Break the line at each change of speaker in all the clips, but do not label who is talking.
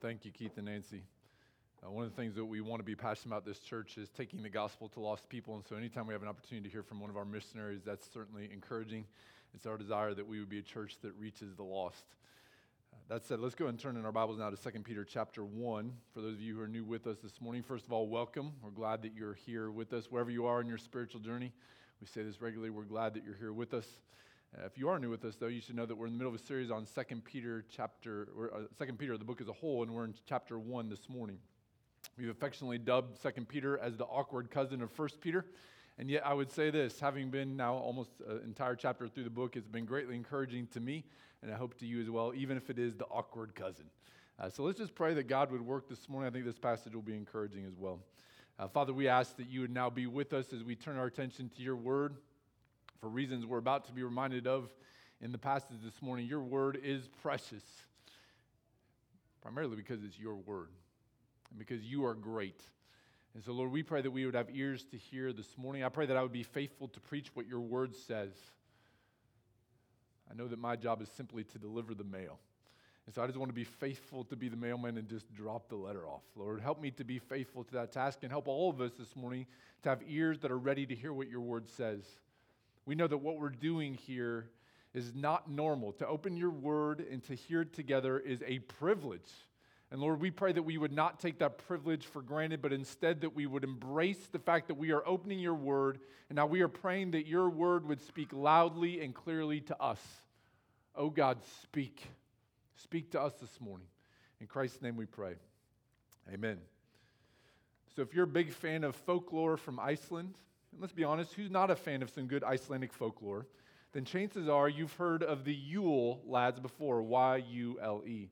thank you, Keith and Nancy. Uh, one of the things that we want to be passionate about this church is taking the gospel to lost people. And so, anytime we have an opportunity to hear from one of our missionaries, that's certainly encouraging. It's our desire that we would be a church that reaches the lost. Uh, that said, let's go and turn in our Bibles now to 2 Peter chapter 1. For those of you who are new with us this morning, first of all, welcome. We're glad that you're here with us, wherever you are in your spiritual journey. We say this regularly. We're glad that you're here with us. Uh, if you are new with us, though, you should know that we're in the middle of a series on 2 Peter chapter, or, uh, 2 Peter, the book as a whole, and we're in chapter 1 this morning. We've affectionately dubbed 2 Peter as the awkward cousin of 1 Peter. And yet, I would say this having been now almost an entire chapter through the book, it's been greatly encouraging to me, and I hope to you as well, even if it is the awkward cousin. Uh, so let's just pray that God would work this morning. I think this passage will be encouraging as well. Uh, Father, we ask that you would now be with us as we turn our attention to your word for reasons we're about to be reminded of in the passage this morning. Your word is precious, primarily because it's your word and because you are great. And so, Lord, we pray that we would have ears to hear this morning. I pray that I would be faithful to preach what your word says. I know that my job is simply to deliver the mail. And so I just want to be faithful to be the mailman and just drop the letter off. Lord, help me to be faithful to that task and help all of us this morning to have ears that are ready to hear what your word says. We know that what we're doing here is not normal. To open your word and to hear it together is a privilege. And Lord, we pray that we would not take that privilege for granted, but instead that we would embrace the fact that we are opening your word. And now we are praying that your word would speak loudly and clearly to us. Oh God, speak. Speak to us this morning. In Christ's name we pray. Amen. So if you're a big fan of folklore from Iceland, and let's be honest, who's not a fan of some good Icelandic folklore? Then chances are you've heard of the Yule lads before, Y U L E.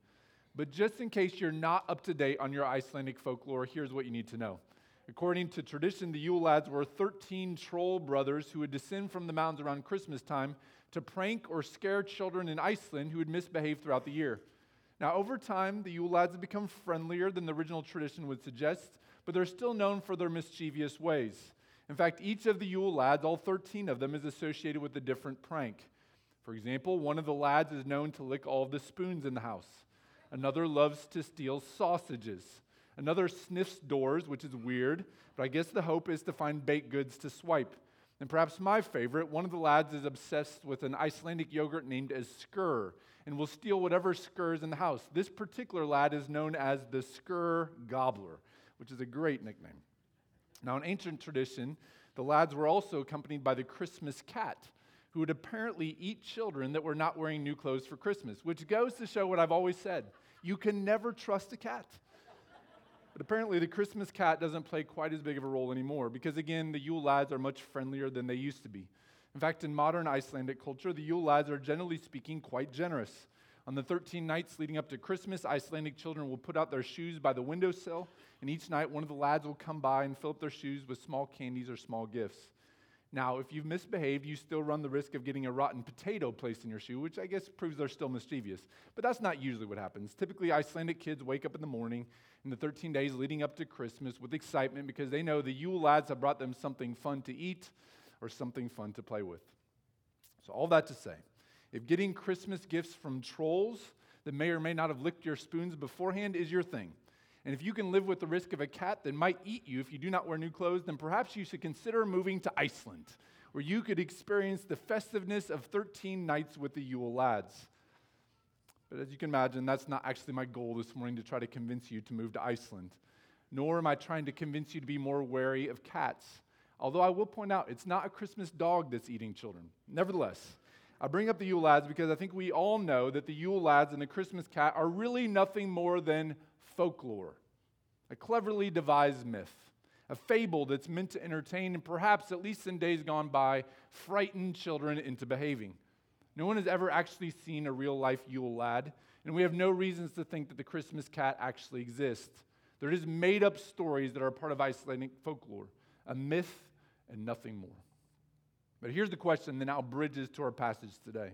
But just in case you're not up to date on your Icelandic folklore, here's what you need to know. According to tradition, the Yule lads were 13 troll brothers who would descend from the mountains around Christmas time to prank or scare children in Iceland who would misbehave throughout the year. Now, over time, the Yule lads have become friendlier than the original tradition would suggest, but they're still known for their mischievous ways. In fact, each of the Yule lads, all 13 of them, is associated with a different prank. For example, one of the lads is known to lick all the spoons in the house. Another loves to steal sausages. Another sniffs doors, which is weird, but I guess the hope is to find baked goods to swipe. And perhaps my favorite, one of the lads is obsessed with an Icelandic yogurt named as Skyr and will steal whatever Skyrs in the house. This particular lad is known as the Skyr Gobbler, which is a great nickname. Now, in ancient tradition, the lads were also accompanied by the Christmas cat, who would apparently eat children that were not wearing new clothes for Christmas, which goes to show what I've always said you can never trust a cat. But apparently, the Christmas cat doesn't play quite as big of a role anymore because, again, the Yule lads are much friendlier than they used to be. In fact, in modern Icelandic culture, the Yule lads are generally speaking quite generous. On the 13 nights leading up to Christmas, Icelandic children will put out their shoes by the windowsill, and each night one of the lads will come by and fill up their shoes with small candies or small gifts. Now, if you've misbehaved, you still run the risk of getting a rotten potato placed in your shoe, which I guess proves they're still mischievous. But that's not usually what happens. Typically, Icelandic kids wake up in the morning in the 13 days leading up to Christmas with excitement because they know the Yule lads have brought them something fun to eat or something fun to play with. So, all that to say, if getting Christmas gifts from trolls that may or may not have licked your spoons beforehand is your thing, and if you can live with the risk of a cat that might eat you if you do not wear new clothes, then perhaps you should consider moving to Iceland, where you could experience the festiveness of 13 nights with the Yule lads. But as you can imagine, that's not actually my goal this morning to try to convince you to move to Iceland. Nor am I trying to convince you to be more wary of cats. Although I will point out, it's not a Christmas dog that's eating children. Nevertheless, I bring up the Yule lads because I think we all know that the Yule lads and the Christmas cat are really nothing more than folklore, a cleverly devised myth, a fable that's meant to entertain and perhaps, at least in days gone by, frighten children into behaving. No one has ever actually seen a real life Yule lad, and we have no reasons to think that the Christmas cat actually exists. They're just made up stories that are part of Icelandic folklore, a myth and nothing more. But here's the question that now bridges to our passage today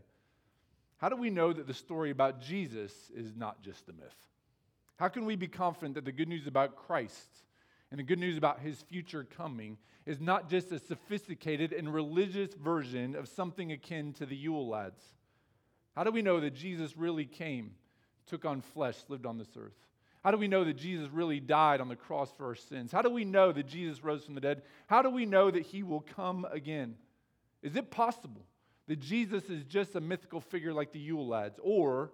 How do we know that the story about Jesus is not just a myth? How can we be confident that the good news about Christ and the good news about his future coming is not just a sophisticated and religious version of something akin to the Yule lads? How do we know that Jesus really came, took on flesh, lived on this earth? How do we know that Jesus really died on the cross for our sins? How do we know that Jesus rose from the dead? How do we know that he will come again? Is it possible that Jesus is just a mythical figure like the Yule lads? Or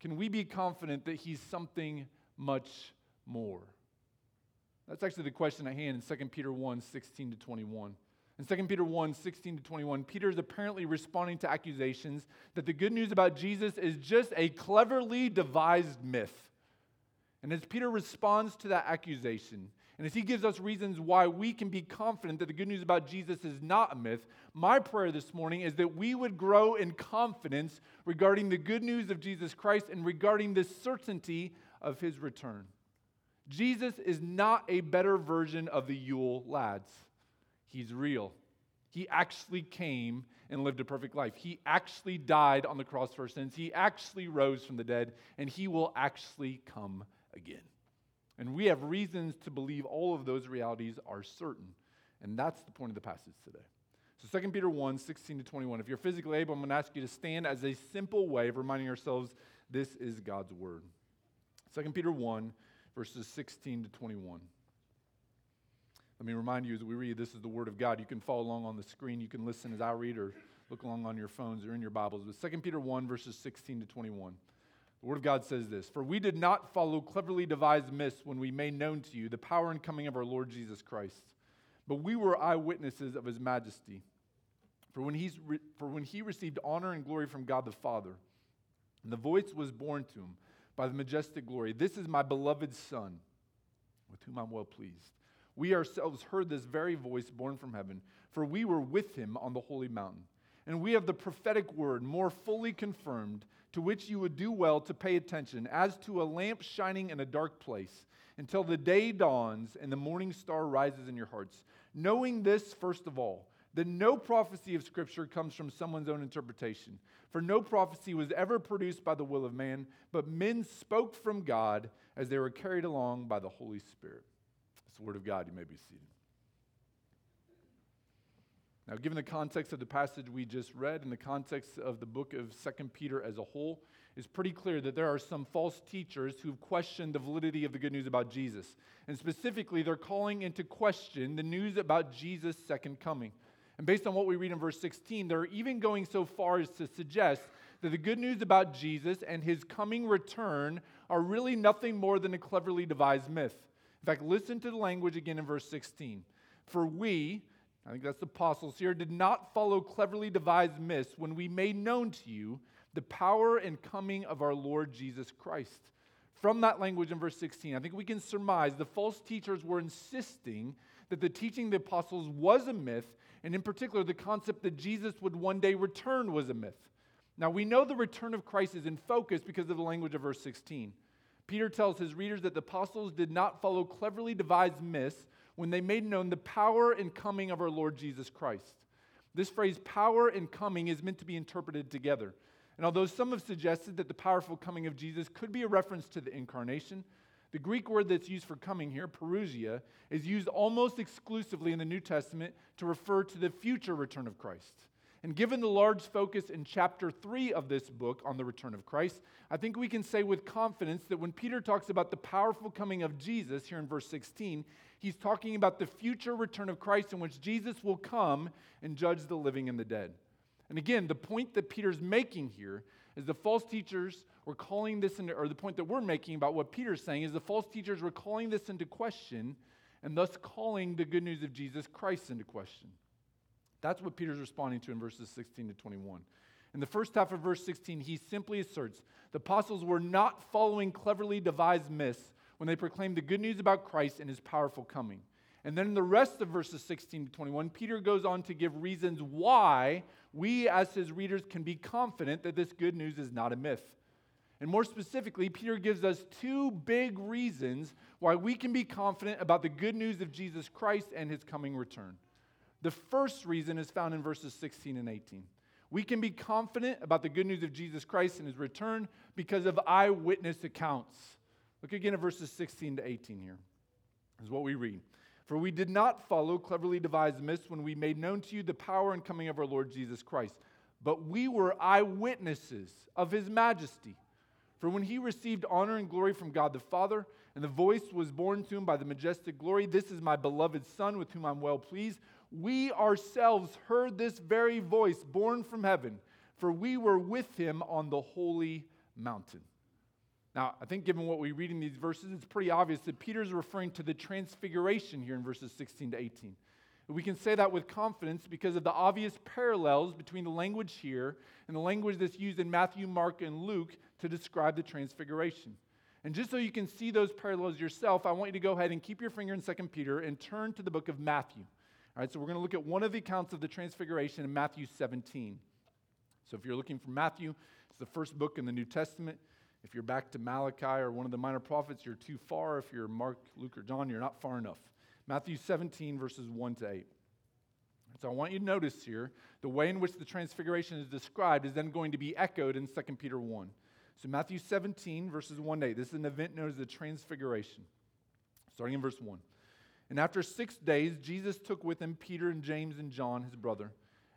can we be confident that he's something much more? That's actually the question at hand in 2 Peter 1 16 to 21. In 2 Peter 1 16 to 21, Peter is apparently responding to accusations that the good news about Jesus is just a cleverly devised myth. And as Peter responds to that accusation, and as he gives us reasons why we can be confident that the good news about Jesus is not a myth, my prayer this morning is that we would grow in confidence regarding the good news of Jesus Christ and regarding the certainty of his return. Jesus is not a better version of the Yule lads. He's real. He actually came and lived a perfect life. He actually died on the cross for sins. He actually rose from the dead, and he will actually come again. And we have reasons to believe all of those realities are certain. And that's the point of the passage today. So 2 Peter 1, 16 to 21. If you're physically able, I'm going to ask you to stand as a simple way of reminding ourselves this is God's word. 2 Peter 1, verses 16 to 21. Let me remind you as we read, this is the Word of God. You can follow along on the screen. You can listen as I read or look along on your phones or in your Bibles. But 2 Peter 1, verses 16 to 21. The Word of God says this For we did not follow cleverly devised myths when we made known to you the power and coming of our Lord Jesus Christ, but we were eyewitnesses of his majesty. For when, he's re- for when he received honor and glory from God the Father, and the voice was borne to him by the majestic glory, This is my beloved Son, with whom I'm well pleased. We ourselves heard this very voice borne from heaven, for we were with him on the holy mountain. And we have the prophetic word more fully confirmed, to which you would do well to pay attention, as to a lamp shining in a dark place, until the day dawns and the morning star rises in your hearts. Knowing this, first of all, that no prophecy of Scripture comes from someone's own interpretation. For no prophecy was ever produced by the will of man, but men spoke from God as they were carried along by the Holy Spirit. It's the Word of God. You may be seated. Now, given the context of the passage we just read and the context of the book of 2 Peter as a whole, it's pretty clear that there are some false teachers who've questioned the validity of the good news about Jesus. And specifically, they're calling into question the news about Jesus' second coming. And based on what we read in verse 16, they're even going so far as to suggest that the good news about Jesus and his coming return are really nothing more than a cleverly devised myth. In fact, listen to the language again in verse 16. For we, I think that's the apostles here, did not follow cleverly devised myths when we made known to you the power and coming of our Lord Jesus Christ. From that language in verse 16, I think we can surmise the false teachers were insisting that the teaching of the apostles was a myth, and in particular, the concept that Jesus would one day return was a myth. Now, we know the return of Christ is in focus because of the language of verse 16. Peter tells his readers that the apostles did not follow cleverly devised myths when they made known the power and coming of our Lord Jesus Christ. This phrase, power and coming, is meant to be interpreted together. And although some have suggested that the powerful coming of Jesus could be a reference to the incarnation, the Greek word that's used for coming here, parousia, is used almost exclusively in the New Testament to refer to the future return of Christ. And given the large focus in chapter 3 of this book on the return of Christ, I think we can say with confidence that when Peter talks about the powerful coming of Jesus here in verse 16, he's talking about the future return of Christ in which Jesus will come and judge the living and the dead. And again, the point that Peter's making here is the false teachers were calling this into, or the point that we're making about what Peter's saying is the false teachers were calling this into question and thus calling the good news of Jesus Christ into question. That's what Peter's responding to in verses 16 to 21. In the first half of verse 16, he simply asserts the apostles were not following cleverly devised myths when they proclaimed the good news about Christ and his powerful coming. And then in the rest of verses 16 to 21, Peter goes on to give reasons why we, as his readers, can be confident that this good news is not a myth. And more specifically, Peter gives us two big reasons why we can be confident about the good news of Jesus Christ and his coming return. The first reason is found in verses 16 and 18. We can be confident about the good news of Jesus Christ and his return because of eyewitness accounts. Look again at verses 16 to 18 here. This is what we read. For we did not follow cleverly devised myths when we made known to you the power and coming of our Lord Jesus Christ, but we were eyewitnesses of his majesty. For when he received honor and glory from God the Father, and the voice was borne to him by the majestic glory, This is my beloved Son, with whom I'm well pleased. We ourselves heard this very voice borne from heaven, for we were with him on the holy mountain. Now, I think given what we read in these verses, it's pretty obvious that Peter's referring to the transfiguration here in verses 16 to 18. We can say that with confidence because of the obvious parallels between the language here and the language that's used in Matthew, Mark, and Luke to describe the transfiguration. And just so you can see those parallels yourself, I want you to go ahead and keep your finger in 2 Peter and turn to the book of Matthew. All right, so we're going to look at one of the accounts of the transfiguration in Matthew 17. So if you're looking for Matthew, it's the first book in the New Testament. If you're back to Malachi or one of the minor prophets, you're too far. If you're Mark, Luke, or John, you're not far enough. Matthew 17, verses 1 to 8. So I want you to notice here the way in which the transfiguration is described is then going to be echoed in 2 Peter 1. So, Matthew 17, verses 1 to 8. This is an event known as the Transfiguration. Starting in verse 1. And after six days, Jesus took with him Peter and James and John, his brother,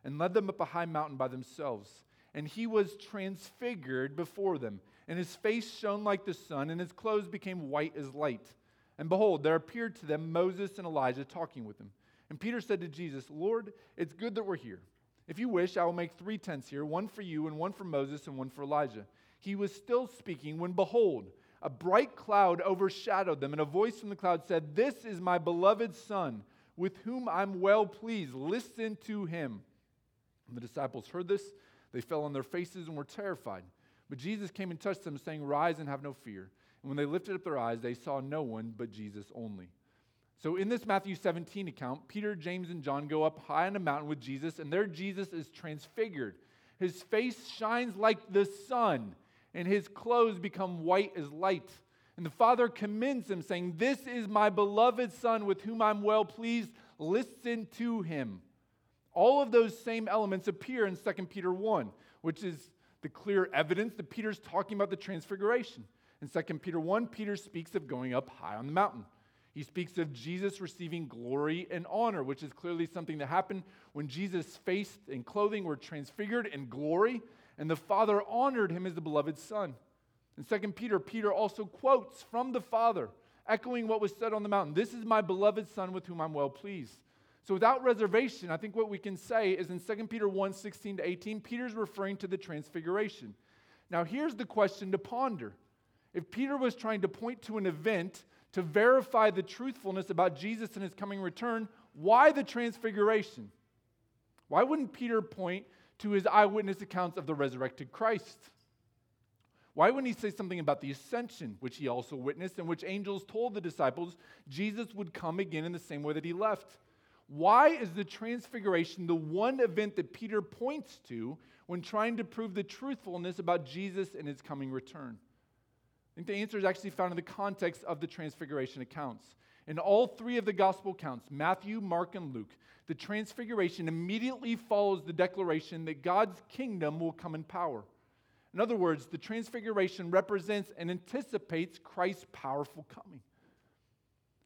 and led them up a high mountain by themselves. And he was transfigured before them, and his face shone like the sun, and his clothes became white as light. And behold, there appeared to them Moses and Elijah talking with him. And Peter said to Jesus, Lord, it's good that we're here. If you wish, I will make three tents here one for you, and one for Moses, and one for Elijah he was still speaking when, behold, a bright cloud overshadowed them, and a voice from the cloud said, This is my beloved Son, with whom I'm well pleased. Listen to him. When the disciples heard this, they fell on their faces and were terrified. But Jesus came and touched them, saying, Rise and have no fear. And when they lifted up their eyes, they saw no one but Jesus only. So, in this Matthew 17 account, Peter, James, and John go up high on a mountain with Jesus, and there Jesus is transfigured. His face shines like the sun and his clothes become white as light. And the father commends him, saying, This is my beloved son with whom I'm well pleased. Listen to him. All of those same elements appear in 2 Peter 1, which is the clear evidence that Peter's talking about the transfiguration. In 2 Peter 1, Peter speaks of going up high on the mountain. He speaks of Jesus receiving glory and honor, which is clearly something that happened when Jesus' face and clothing were transfigured in glory and the Father honored him as the beloved Son. In 2 Peter, Peter also quotes from the Father, echoing what was said on the mountain This is my beloved Son with whom I'm well pleased. So, without reservation, I think what we can say is in 2 Peter 1 16 to 18, Peter's referring to the transfiguration. Now, here's the question to ponder. If Peter was trying to point to an event to verify the truthfulness about Jesus and his coming return, why the transfiguration? Why wouldn't Peter point to his eyewitness accounts of the resurrected Christ? Why wouldn't he say something about the ascension, which he also witnessed and which angels told the disciples Jesus would come again in the same way that he left? Why is the transfiguration the one event that Peter points to when trying to prove the truthfulness about Jesus and his coming return? I think the answer is actually found in the context of the transfiguration accounts. In all three of the gospel accounts, Matthew, Mark, and Luke, the transfiguration immediately follows the declaration that God's kingdom will come in power. In other words, the transfiguration represents and anticipates Christ's powerful coming.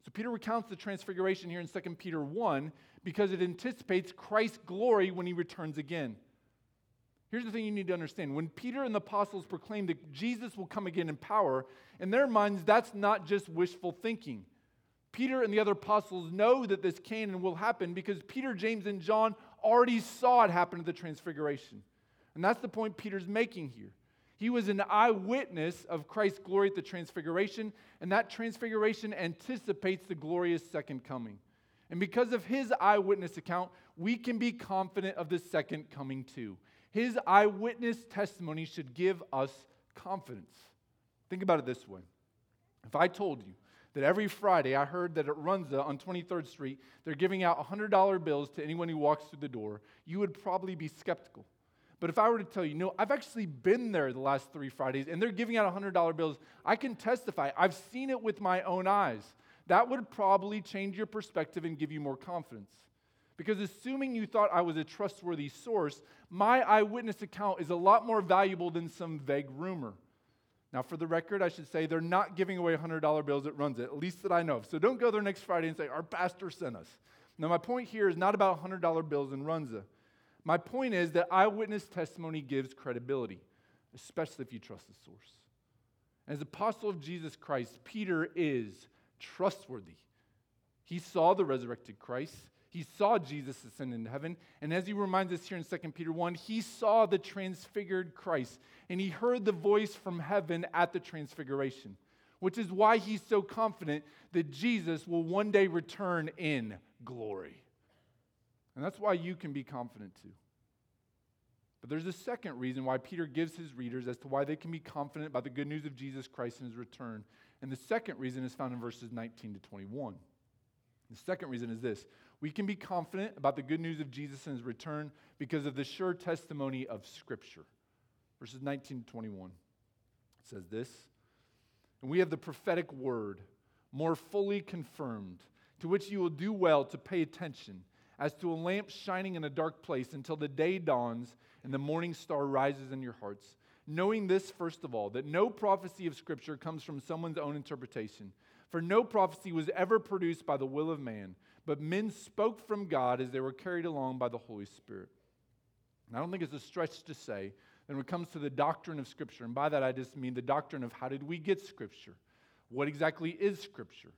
So Peter recounts the transfiguration here in 2 Peter 1 because it anticipates Christ's glory when he returns again. Here's the thing you need to understand. When Peter and the apostles proclaim that Jesus will come again in power, in their minds, that's not just wishful thinking. Peter and the other apostles know that this can and will happen because Peter, James, and John already saw it happen at the Transfiguration. And that's the point Peter's making here. He was an eyewitness of Christ's glory at the Transfiguration, and that Transfiguration anticipates the glorious second coming. And because of his eyewitness account, we can be confident of the second coming too. His eyewitness testimony should give us confidence. Think about it this way. If I told you that every Friday I heard that at Runza on 23rd Street, they're giving out $100 bills to anyone who walks through the door, you would probably be skeptical. But if I were to tell you, no, I've actually been there the last three Fridays and they're giving out $100 bills, I can testify. I've seen it with my own eyes. That would probably change your perspective and give you more confidence. Because assuming you thought I was a trustworthy source, my eyewitness account is a lot more valuable than some vague rumor. Now, for the record, I should say they're not giving away $100 bills at Runza, at least that I know of. So don't go there next Friday and say, Our pastor sent us. Now, my point here is not about $100 bills in Runza. My point is that eyewitness testimony gives credibility, especially if you trust the source. As apostle of Jesus Christ, Peter is trustworthy. He saw the resurrected Christ. He saw Jesus ascend into heaven. And as he reminds us here in 2 Peter 1, he saw the transfigured Christ and he heard the voice from heaven at the transfiguration, which is why he's so confident that Jesus will one day return in glory. And that's why you can be confident too. But there's a second reason why Peter gives his readers as to why they can be confident about the good news of Jesus Christ and his return. And the second reason is found in verses 19 to 21. The second reason is this we can be confident about the good news of Jesus and his return because of the sure testimony of Scripture. Verses 19 to 21. It says this And we have the prophetic word more fully confirmed, to which you will do well to pay attention, as to a lamp shining in a dark place until the day dawns and the morning star rises in your hearts. Knowing this, first of all, that no prophecy of Scripture comes from someone's own interpretation. For no prophecy was ever produced by the will of man, but men spoke from God as they were carried along by the Holy Spirit. And I don't think it's a stretch to say that when it comes to the doctrine of Scripture, and by that I just mean the doctrine of how did we get Scripture? What exactly is Scripture?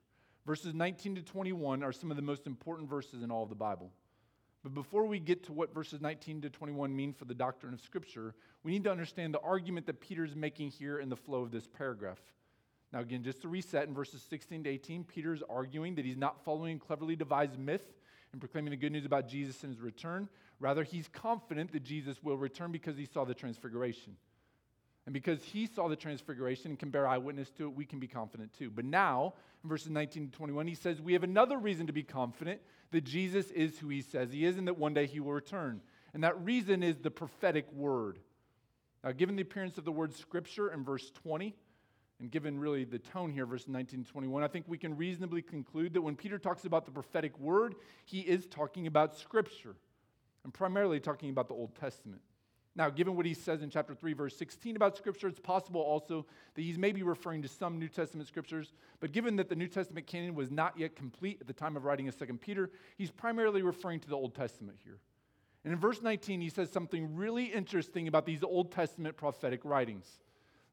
Verses 19 to 21 are some of the most important verses in all of the Bible. But before we get to what verses 19 to 21 mean for the doctrine of Scripture, we need to understand the argument that Peter is making here in the flow of this paragraph. Now, again, just to reset, in verses 16 to 18, Peter is arguing that he's not following cleverly devised myth and proclaiming the good news about Jesus and his return. Rather, he's confident that Jesus will return because he saw the transfiguration. And because he saw the transfiguration and can bear eyewitness to it, we can be confident too. But now, in verses 19 to 21, he says we have another reason to be confident that Jesus is who he says he is and that one day he will return. And that reason is the prophetic word. Now, given the appearance of the word scripture in verse 20, and given really the tone here, verse 19 to 21, I think we can reasonably conclude that when Peter talks about the prophetic word, he is talking about scripture and primarily talking about the Old Testament. Now, given what he says in chapter 3, verse 16 about Scripture, it's possible also that he's maybe referring to some New Testament Scriptures. But given that the New Testament canon was not yet complete at the time of writing of Second Peter, he's primarily referring to the Old Testament here. And in verse 19, he says something really interesting about these Old Testament prophetic writings.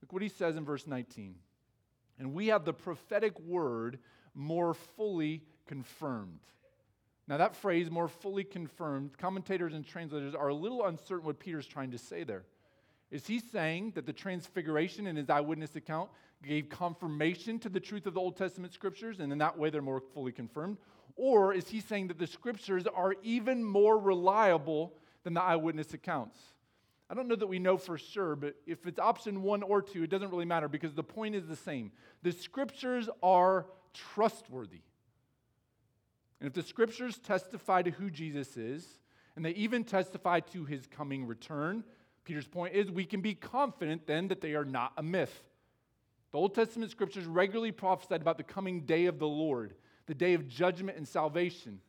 Look what he says in verse 19. And we have the prophetic word more fully confirmed. Now, that phrase, more fully confirmed, commentators and translators are a little uncertain what Peter's trying to say there. Is he saying that the transfiguration in his eyewitness account gave confirmation to the truth of the Old Testament scriptures, and in that way they're more fully confirmed? Or is he saying that the scriptures are even more reliable than the eyewitness accounts? I don't know that we know for sure, but if it's option one or two, it doesn't really matter because the point is the same. The scriptures are trustworthy. And if the scriptures testify to who Jesus is, and they even testify to his coming return, Peter's point is we can be confident then that they are not a myth. The Old Testament scriptures regularly prophesied about the coming day of the Lord, the day of judgment and salvation.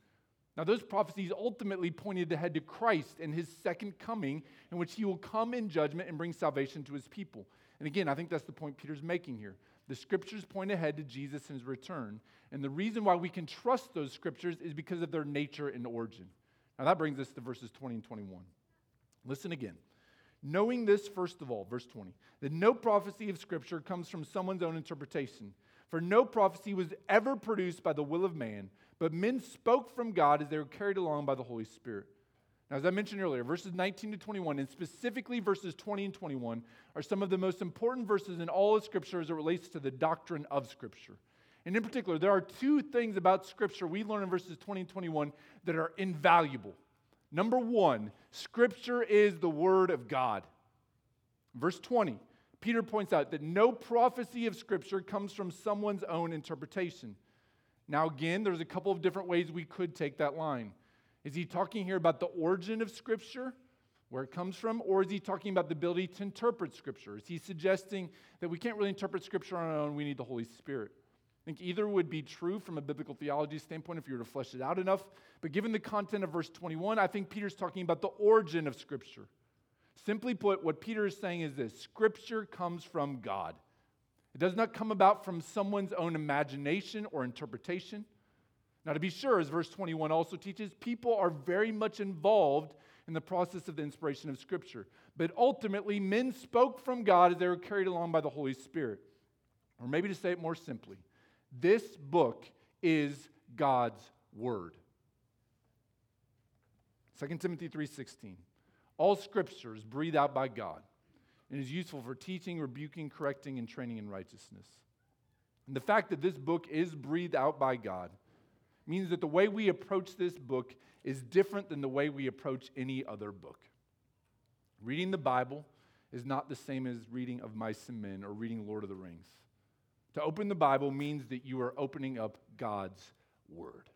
Now, those prophecies ultimately pointed ahead to Christ and his second coming, in which he will come in judgment and bring salvation to his people. And again, I think that's the point Peter's making here. The scriptures point ahead to Jesus and his return. And the reason why we can trust those scriptures is because of their nature and origin. Now that brings us to verses 20 and 21. Listen again. Knowing this, first of all, verse 20, that no prophecy of scripture comes from someone's own interpretation. For no prophecy was ever produced by the will of man, but men spoke from God as they were carried along by the Holy Spirit. Now, as I mentioned earlier, verses 19 to 21, and specifically verses 20 and 21, are some of the most important verses in all of Scripture as it relates to the doctrine of Scripture. And in particular, there are two things about Scripture we learn in verses 20 and 21 that are invaluable. Number one, Scripture is the Word of God. Verse 20, Peter points out that no prophecy of Scripture comes from someone's own interpretation. Now, again, there's a couple of different ways we could take that line. Is he talking here about the origin of Scripture, where it comes from, or is he talking about the ability to interpret Scripture? Is he suggesting that we can't really interpret Scripture on our own, we need the Holy Spirit? I think either would be true from a biblical theology standpoint if you were to flesh it out enough. But given the content of verse 21, I think Peter's talking about the origin of Scripture. Simply put, what Peter is saying is this Scripture comes from God. It does not come about from someone's own imagination or interpretation. Now, to be sure, as verse 21 also teaches, people are very much involved in the process of the inspiration of Scripture. But ultimately, men spoke from God as they were carried along by the Holy Spirit. Or maybe to say it more simply, this book is God's word. 2 Timothy 3:16. All scripture is breathed out by God and is useful for teaching, rebuking, correcting, and training in righteousness. And the fact that this book is breathed out by God means that the way we approach this book is different than the way we approach any other book. Reading the Bible is not the same as reading of Mice and Men or reading Lord of the Rings. To open the Bible means that you are opening up God's Word.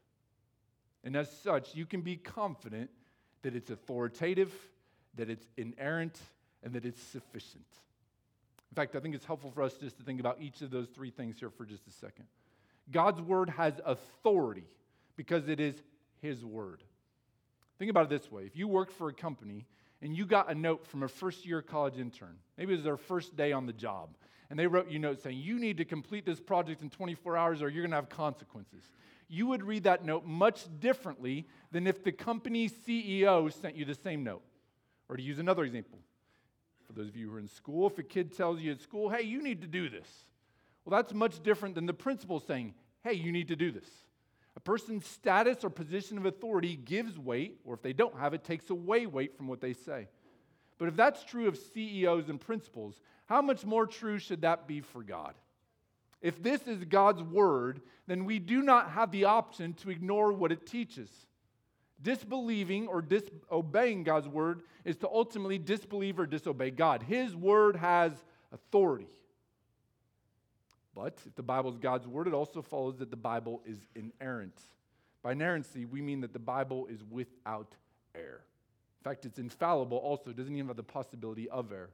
And as such, you can be confident that it's authoritative, that it's inerrant, and that it's sufficient. In fact, I think it's helpful for us just to think about each of those three things here for just a second. God's Word has authority because it is His Word. Think about it this way if you worked for a company and you got a note from a first year college intern, maybe it was their first day on the job, and they wrote you a note saying, You need to complete this project in 24 hours or you're going to have consequences. You would read that note much differently than if the company CEO sent you the same note. Or to use another example, for those of you who are in school, if a kid tells you at school, Hey, you need to do this, well, that's much different than the principal saying, Hey, you need to do this. A person's status or position of authority gives weight, or if they don't have it, takes away weight from what they say. But if that's true of CEOs and principals, how much more true should that be for God? If this is God's word, then we do not have the option to ignore what it teaches. Disbelieving or disobeying God's word is to ultimately disbelieve or disobey God. His word has authority. But if the Bible is God's word, it also follows that the Bible is inerrant. By inerrancy, we mean that the Bible is without error. In fact, it's infallible also, it doesn't even have the possibility of error.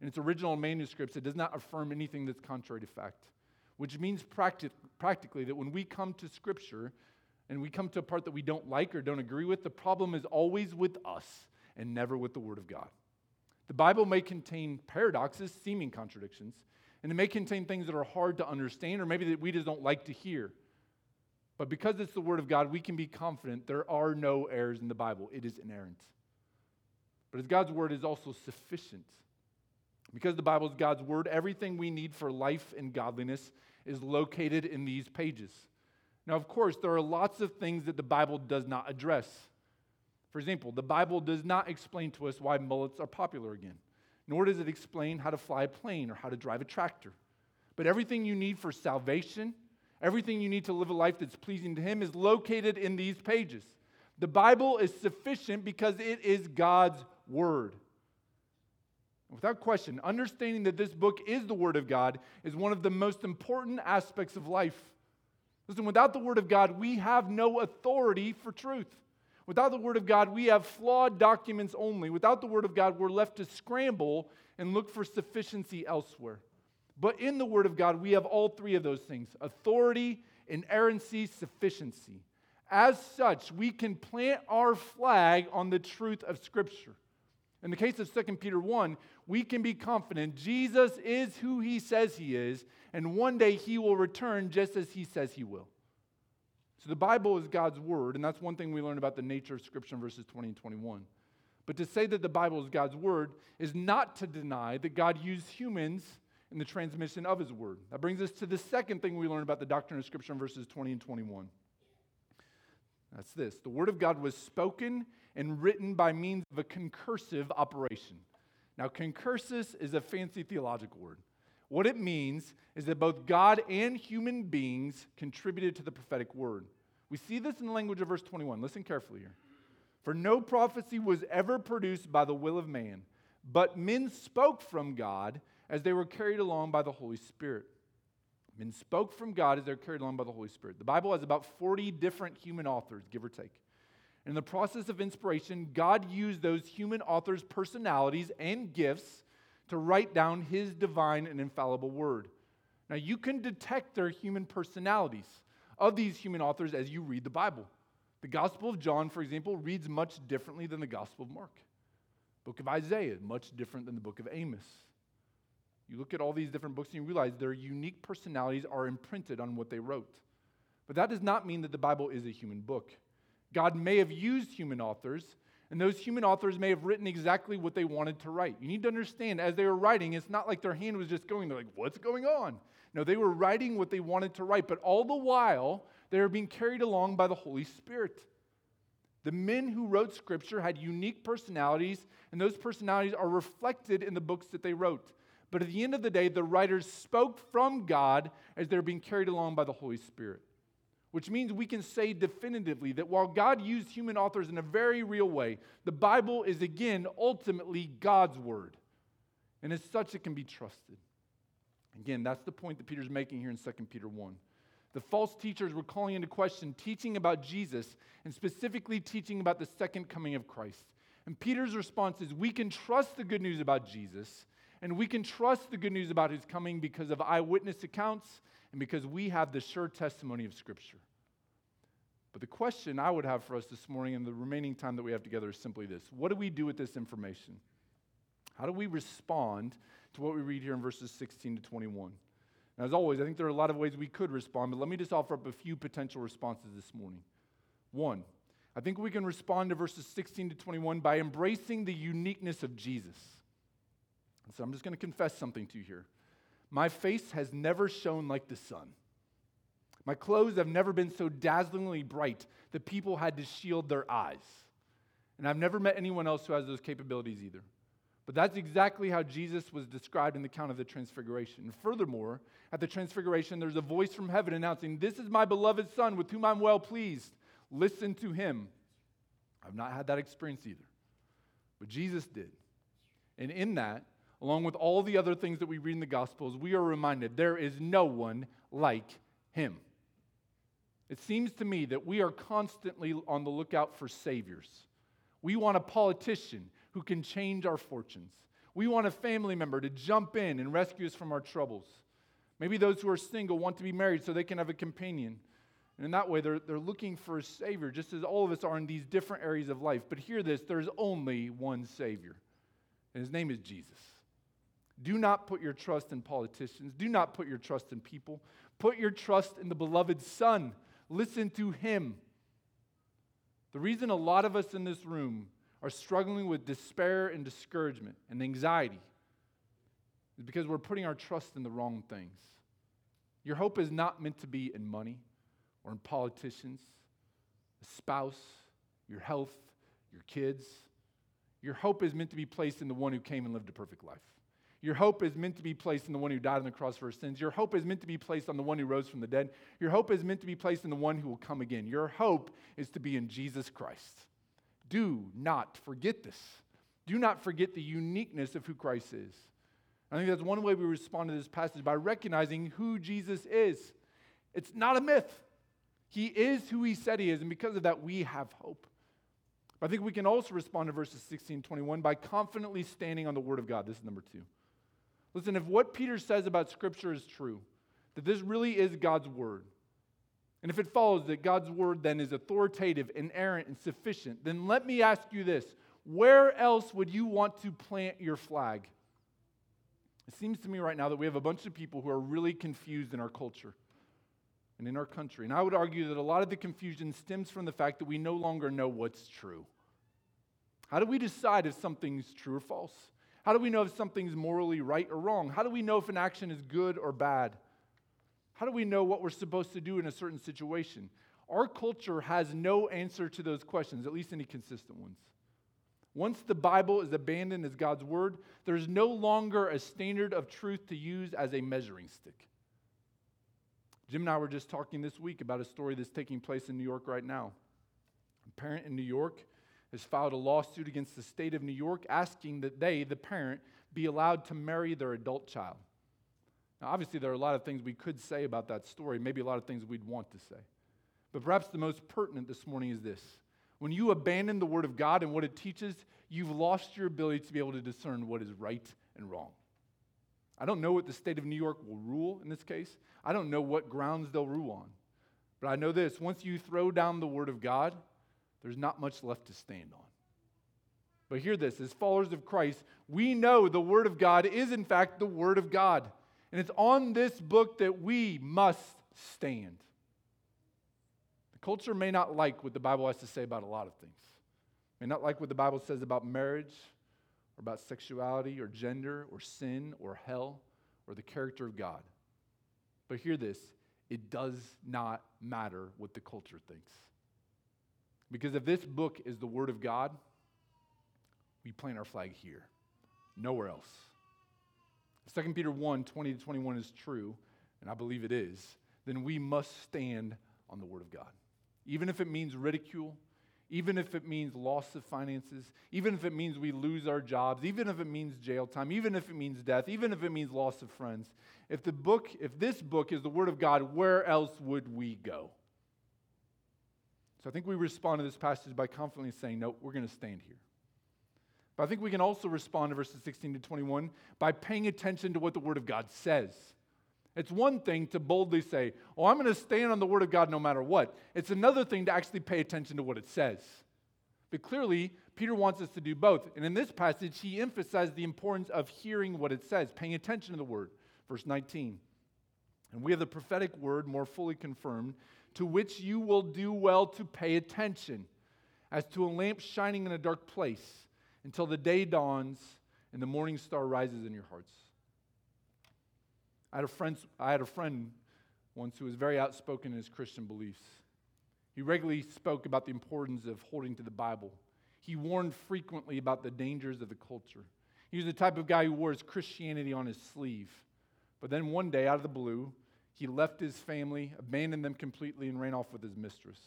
In its original manuscripts, it does not affirm anything that's contrary to fact, which means practi- practically that when we come to Scripture and we come to a part that we don't like or don't agree with, the problem is always with us and never with the Word of God. The Bible may contain paradoxes, seeming contradictions, and it may contain things that are hard to understand or maybe that we just don't like to hear. But because it's the Word of God, we can be confident there are no errors in the Bible. It is inerrant. But as God's Word is also sufficient. Because the Bible is God's Word, everything we need for life and godliness is located in these pages. Now, of course, there are lots of things that the Bible does not address. For example, the Bible does not explain to us why mullets are popular again nor does it explain how to fly a plane or how to drive a tractor. But everything you need for salvation, everything you need to live a life that's pleasing to Him, is located in these pages. The Bible is sufficient because it is God's Word. Without question, understanding that this book is the Word of God is one of the most important aspects of life. Listen, without the Word of God, we have no authority for truth. Without the Word of God, we have flawed documents only. Without the Word of God, we're left to scramble and look for sufficiency elsewhere. But in the Word of God, we have all three of those things authority, inerrancy, sufficiency. As such, we can plant our flag on the truth of Scripture. In the case of 2 Peter 1, we can be confident Jesus is who he says he is, and one day he will return just as he says he will. So the Bible is God's word, and that's one thing we learn about the nature of Scripture in verses 20 and 21. But to say that the Bible is God's word is not to deny that God used humans in the transmission of his word. That brings us to the second thing we learn about the doctrine of Scripture in verses 20 and 21. That's this the word of God was spoken and written by means of a concursive operation. Now, concursus is a fancy theological word. What it means is that both God and human beings contributed to the prophetic word. We see this in the language of verse 21. Listen carefully here. For no prophecy was ever produced by the will of man, but men spoke from God as they were carried along by the Holy Spirit. Men spoke from God as they were carried along by the Holy Spirit. The Bible has about 40 different human authors, give or take. In the process of inspiration, God used those human authors' personalities and gifts to write down his divine and infallible word. Now, you can detect their human personalities of these human authors as you read the Bible. The Gospel of John, for example, reads much differently than the Gospel of Mark. Book of Isaiah, much different than the book of Amos. You look at all these different books and you realize their unique personalities are imprinted on what they wrote. But that does not mean that the Bible is a human book. God may have used human authors and those human authors may have written exactly what they wanted to write. You need to understand, as they were writing, it's not like their hand was just going, they're like, what's going on? No, they were writing what they wanted to write, but all the while, they were being carried along by the Holy Spirit. The men who wrote Scripture had unique personalities, and those personalities are reflected in the books that they wrote. But at the end of the day, the writers spoke from God as they're being carried along by the Holy Spirit. Which means we can say definitively that while God used human authors in a very real way, the Bible is again ultimately God's word. And as such, it can be trusted. Again, that's the point that Peter's making here in 2 Peter 1. The false teachers were calling into question teaching about Jesus and specifically teaching about the second coming of Christ. And Peter's response is we can trust the good news about Jesus and we can trust the good news about his coming because of eyewitness accounts and because we have the sure testimony of Scripture. But the question I would have for us this morning and the remaining time that we have together is simply this What do we do with this information? How do we respond to what we read here in verses 16 to 21? And as always, I think there are a lot of ways we could respond, but let me just offer up a few potential responses this morning. One, I think we can respond to verses 16 to 21 by embracing the uniqueness of Jesus. And so I'm just going to confess something to you here. My face has never shone like the sun. My clothes have never been so dazzlingly bright that people had to shield their eyes. And I've never met anyone else who has those capabilities either. But that's exactly how Jesus was described in the account of the Transfiguration. And furthermore, at the Transfiguration, there's a voice from heaven announcing, This is my beloved Son with whom I'm well pleased. Listen to him. I've not had that experience either. But Jesus did. And in that, along with all the other things that we read in the Gospels, we are reminded there is no one like him. It seems to me that we are constantly on the lookout for saviors. We want a politician who can change our fortunes. We want a family member to jump in and rescue us from our troubles. Maybe those who are single want to be married so they can have a companion. And in that way, they're, they're looking for a Savior, just as all of us are in these different areas of life. But hear this there's only one Savior, and His name is Jesus. Do not put your trust in politicians, do not put your trust in people. Put your trust in the beloved Son. Listen to Him. The reason a lot of us in this room are struggling with despair and discouragement and anxiety is because we're putting our trust in the wrong things. Your hope is not meant to be in money or in politicians, a spouse, your health, your kids. Your hope is meant to be placed in the one who came and lived a perfect life. Your hope is meant to be placed in the one who died on the cross for our sins. Your hope is meant to be placed on the one who rose from the dead. Your hope is meant to be placed in the one who will come again. Your hope is to be in Jesus Christ. Do not forget this. Do not forget the uniqueness of who Christ is. I think that's one way we respond to this passage by recognizing who Jesus is. It's not a myth. He is who he said he is, and because of that, we have hope. I think we can also respond to verses 16 and 21 by confidently standing on the word of God. This is number two. Listen, if what Peter says about Scripture is true, that this really is God's word, and if it follows that God's word then is authoritative, inerrant, and sufficient, then let me ask you this where else would you want to plant your flag? It seems to me right now that we have a bunch of people who are really confused in our culture and in our country. And I would argue that a lot of the confusion stems from the fact that we no longer know what's true. How do we decide if something's true or false? How do we know if something's morally right or wrong? How do we know if an action is good or bad? How do we know what we're supposed to do in a certain situation? Our culture has no answer to those questions, at least any consistent ones. Once the Bible is abandoned as God's word, there's no longer a standard of truth to use as a measuring stick. Jim and I were just talking this week about a story that's taking place in New York right now. A parent in New York has filed a lawsuit against the state of New York asking that they, the parent, be allowed to marry their adult child. Now, obviously, there are a lot of things we could say about that story, maybe a lot of things we'd want to say. But perhaps the most pertinent this morning is this. When you abandon the Word of God and what it teaches, you've lost your ability to be able to discern what is right and wrong. I don't know what the state of New York will rule in this case. I don't know what grounds they'll rule on. But I know this once you throw down the Word of God, there's not much left to stand on. But hear this as followers of Christ, we know the Word of God is, in fact, the Word of God. And it's on this book that we must stand. The culture may not like what the Bible has to say about a lot of things. May not like what the Bible says about marriage, or about sexuality, or gender, or sin, or hell, or the character of God. But hear this it does not matter what the culture thinks. Because if this book is the Word of God, we plant our flag here, nowhere else. 2 Peter 1 20 to 21 is true, and I believe it is, then we must stand on the Word of God. Even if it means ridicule, even if it means loss of finances, even if it means we lose our jobs, even if it means jail time, even if it means death, even if it means loss of friends. If the book, if this book is the Word of God, where else would we go? So I think we respond to this passage by confidently saying, No, we're going to stand here. But I think we can also respond to verses 16 to 21 by paying attention to what the Word of God says. It's one thing to boldly say, Oh, I'm going to stand on the Word of God no matter what. It's another thing to actually pay attention to what it says. But clearly, Peter wants us to do both. And in this passage, he emphasized the importance of hearing what it says, paying attention to the Word. Verse 19. And we have the prophetic word more fully confirmed, to which you will do well to pay attention, as to a lamp shining in a dark place, until the day dawns and the morning star rises in your hearts. I had a friend, I had a friend once who was very outspoken in his Christian beliefs. He regularly spoke about the importance of holding to the Bible. He warned frequently about the dangers of the culture. He was the type of guy who wore his Christianity on his sleeve. But then one day, out of the blue, he left his family, abandoned them completely, and ran off with his mistress.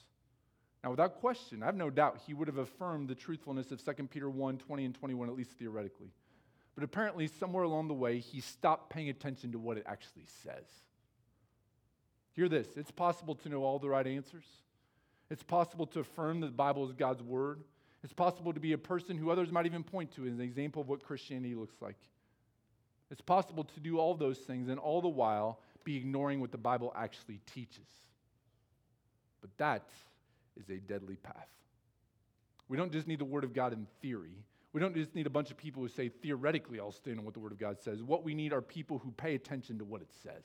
Now, without question, I have no doubt he would have affirmed the truthfulness of 2 Peter 1 20 and 21, at least theoretically. But apparently, somewhere along the way, he stopped paying attention to what it actually says. Hear this it's possible to know all the right answers, it's possible to affirm that the Bible is God's word. It's possible to be a person who others might even point to as an example of what Christianity looks like. It's possible to do all those things and all the while be ignoring what the Bible actually teaches. But that is a deadly path. We don't just need the Word of God in theory, we don't just need a bunch of people who say, theoretically, I'll stand on what the Word of God says. What we need are people who pay attention to what it says.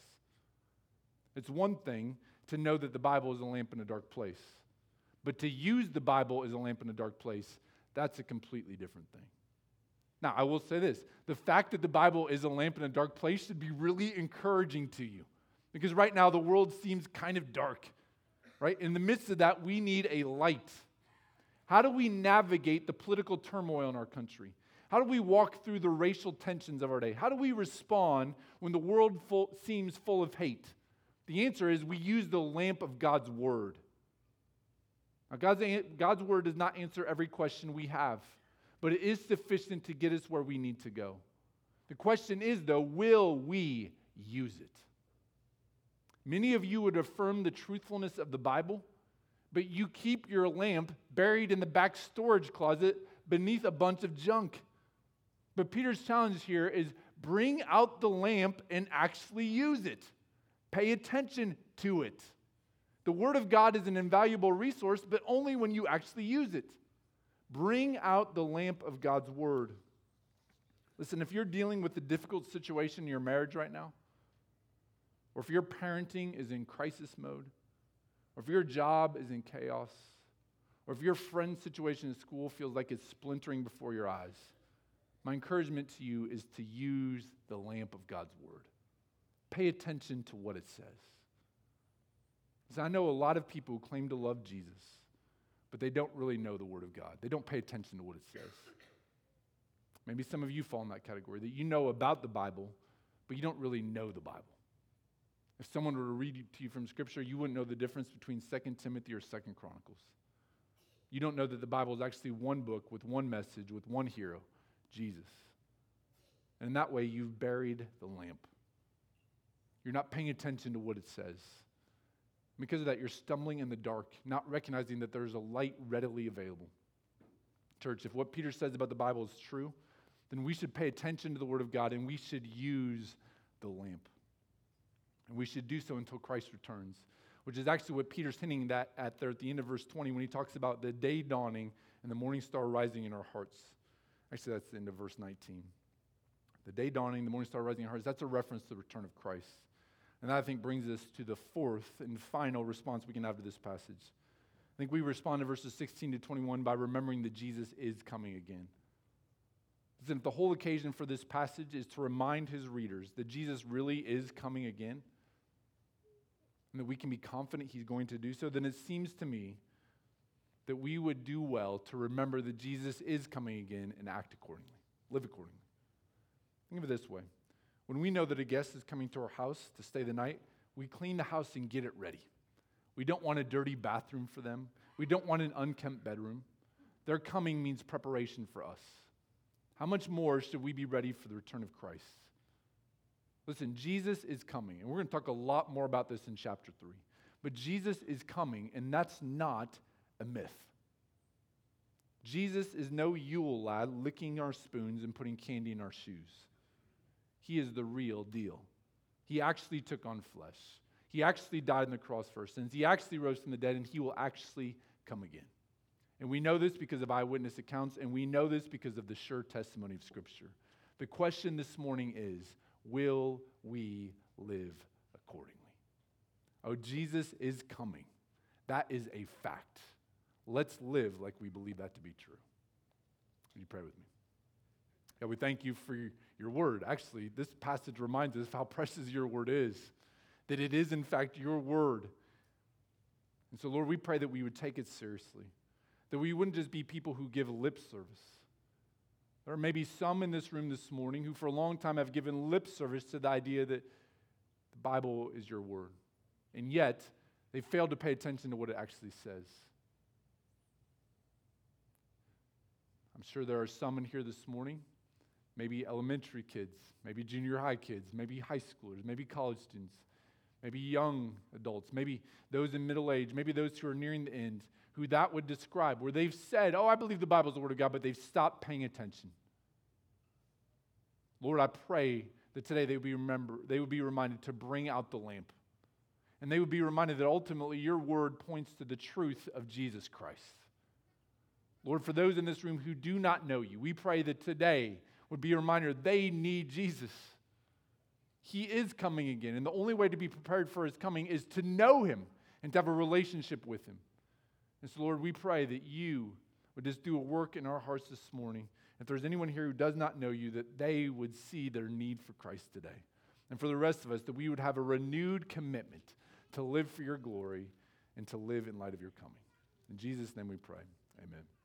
It's one thing to know that the Bible is a lamp in a dark place, but to use the Bible as a lamp in a dark place, that's a completely different thing. Now, I will say this the fact that the Bible is a lamp in a dark place should be really encouraging to you because right now the world seems kind of dark, right? In the midst of that, we need a light. How do we navigate the political turmoil in our country? How do we walk through the racial tensions of our day? How do we respond when the world full, seems full of hate? The answer is we use the lamp of God's Word. Now, God's, God's Word does not answer every question we have, but it is sufficient to get us where we need to go. The question is, though, will we use it? Many of you would affirm the truthfulness of the Bible, but you keep your lamp buried in the back storage closet beneath a bunch of junk. But Peter's challenge here is bring out the lamp and actually use it. Pay attention to it. The Word of God is an invaluable resource, but only when you actually use it. Bring out the lamp of God's Word. Listen, if you're dealing with a difficult situation in your marriage right now, or if your parenting is in crisis mode, or if your job is in chaos, or if your friend's situation in school feels like it's splintering before your eyes, my encouragement to you is to use the lamp of God's word. Pay attention to what it says. Because I know a lot of people who claim to love Jesus, but they don't really know the word of God. They don't pay attention to what it says. Maybe some of you fall in that category that you know about the Bible, but you don't really know the Bible. If someone were to read to you from Scripture, you wouldn't know the difference between 2 Timothy or 2 Chronicles. You don't know that the Bible is actually one book with one message, with one hero, Jesus. And in that way, you've buried the lamp. You're not paying attention to what it says. Because of that, you're stumbling in the dark, not recognizing that there's a light readily available. Church, if what Peter says about the Bible is true, then we should pay attention to the Word of God and we should use the lamp. And we should do so until Christ returns, which is actually what Peter's hinting that at there at the end of verse 20 when he talks about the day dawning and the morning star rising in our hearts. Actually, that's the end of verse 19. The day dawning, the morning star rising in our hearts, that's a reference to the return of Christ. And that, I think, brings us to the fourth and final response we can have to this passage. I think we respond to verses 16 to 21 by remembering that Jesus is coming again. Listen, the whole occasion for this passage is to remind his readers that Jesus really is coming again, and that we can be confident He's going to do so, then it seems to me that we would do well to remember that Jesus is coming again and act accordingly, live accordingly. Think of it this way when we know that a guest is coming to our house to stay the night, we clean the house and get it ready. We don't want a dirty bathroom for them, we don't want an unkempt bedroom. Their coming means preparation for us. How much more should we be ready for the return of Christ? Listen, Jesus is coming, and we're going to talk a lot more about this in chapter 3. But Jesus is coming, and that's not a myth. Jesus is no Yule lad licking our spoons and putting candy in our shoes. He is the real deal. He actually took on flesh. He actually died on the cross for our sins. He actually rose from the dead, and he will actually come again. And we know this because of eyewitness accounts, and we know this because of the sure testimony of Scripture. The question this morning is will we live accordingly? Oh, Jesus is coming. That is a fact. Let's live like we believe that to be true. Would you pray with me? God, we thank you for your word. Actually, this passage reminds us of how precious your word is, that it is, in fact, your word. And so, Lord, we pray that we would take it seriously, that we wouldn't just be people who give lip service. There may be some in this room this morning who, for a long time, have given lip service to the idea that the Bible is your word. And yet, they failed to pay attention to what it actually says. I'm sure there are some in here this morning, maybe elementary kids, maybe junior high kids, maybe high schoolers, maybe college students, maybe young adults, maybe those in middle age, maybe those who are nearing the end, who that would describe, where they've said, Oh, I believe the Bible is the Word of God, but they've stopped paying attention. Lord, I pray that today they would be remember, they would be reminded to bring out the lamp. And they would be reminded that ultimately your word points to the truth of Jesus Christ. Lord, for those in this room who do not know you, we pray that today would be a reminder they need Jesus. He is coming again, and the only way to be prepared for his coming is to know him and to have a relationship with him. And so, Lord, we pray that you would just do a work in our hearts this morning. If there's anyone here who does not know you, that they would see their need for Christ today. And for the rest of us, that we would have a renewed commitment to live for your glory and to live in light of your coming. In Jesus' name we pray. Amen.